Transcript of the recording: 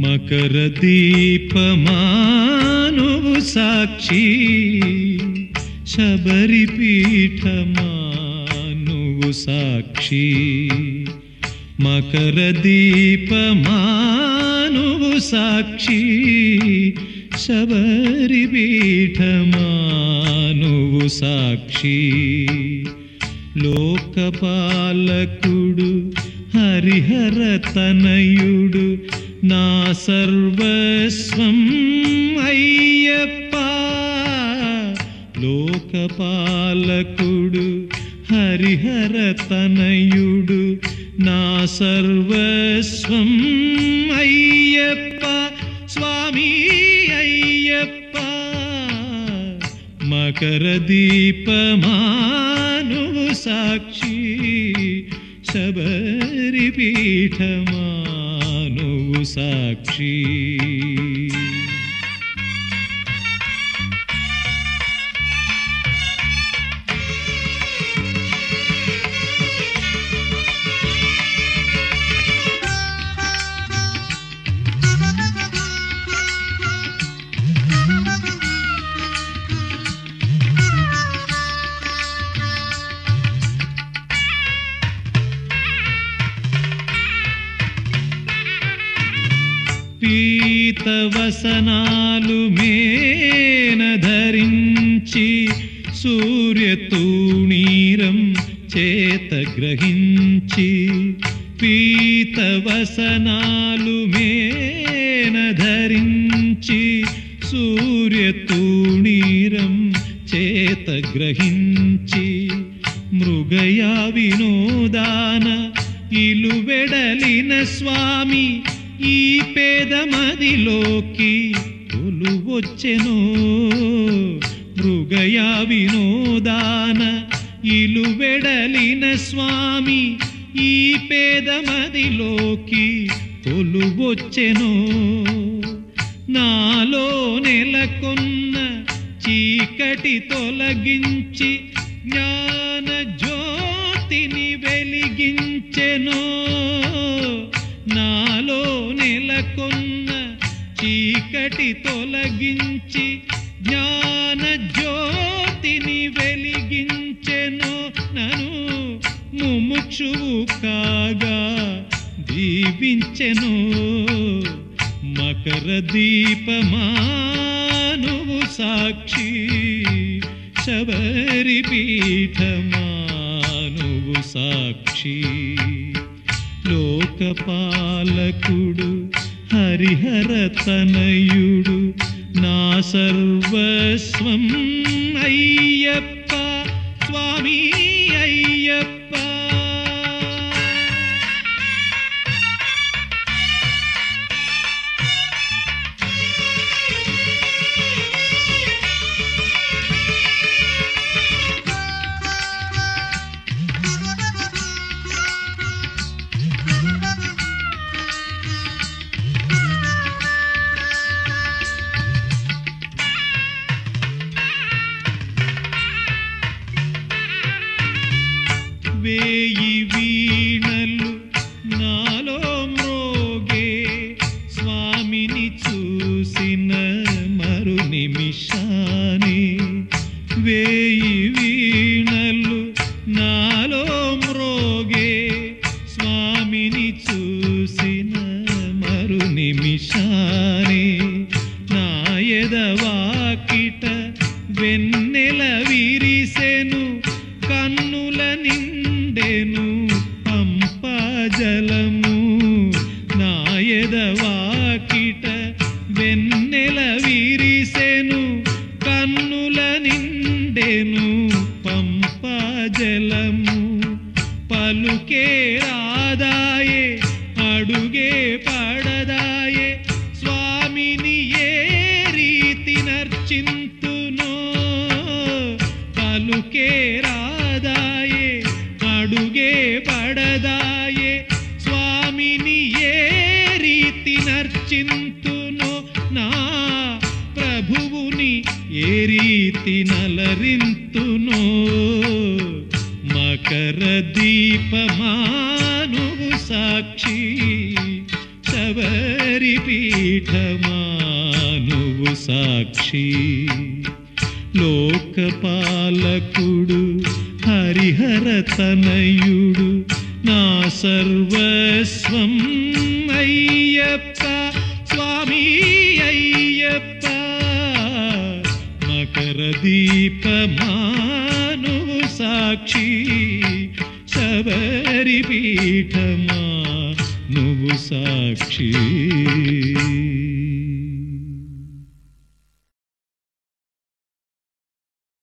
మకర దీపమానువు సాక్షి శబరి పీఠమానువు సాక్షి. మకర దీపమానువు సాక్షి శబరి పీఠమానువు సాక్షి. లోకపాలకుడు హరిహర తనయుడు నా సర్వస్వం అయ్యప్ప లోకపాలకుడు హరిహర తనయుడు. నా సర్వస్వం అయ్యప్ప స్వామి అయ్యప్ప. మకర దీపమాను సాక్షి శబరి పీఠమా साक्षी। శీతవసనాలు మేన ధరించి సూర్యతూణీరం చేత గ్రహించి పీతవసనాలు మేన ధరించి సూర్యతూణీరం చేత గ్రహించి మృగయా వినోదాన ఇలువెడలిన స్వామి ఈ పేదమదిలోకి కొలువొచ్చెనో మృగయా వినోదాన ఇలువెడలిన స్వామి ఈ పేదమదిలోకి కొలువొచ్చెనో నాలో నెలకొన్న చీకటి తొలగించి జ్ఞాన జ్యోతిని వెలిగించెనో. నాలో నెలకొన్న చీకటి తొలగించి జ్ఞాన జ్యోతిని వెలిగించెను నను ముముక్షువు కాగా దీవించెను మకర దీపమానువు సాక్షి శబరి పీఠమానువు సాక్షి. లోకపాలకుడు హరిహర తనయుడు నా సర్వస్వం అయ్యప్ప స్వామి వేయి వీణలు నాలో మ్రోగే. స్వామిని చూసిన మరు నిమిషాని వేయి నాయను పంపా జలము. నా వెన్నెల విరిసెను కన్నుల నిండెను పంప జలము. పలుకే రాదాయే అడుగే పడదాయే స్వామిని ఏ రీతి నర్చింత రీతి నలరింతును మకర దీపమానువు సాక్షి శబరి శబరి సాక్షి. లోకపాలకుడు హరిహర తనయుడు నా సర్వస్వం అయ్యప్ప స్వామి. మకర సాక్షి శబరి పీఠమా నువ్వు సాక్షి.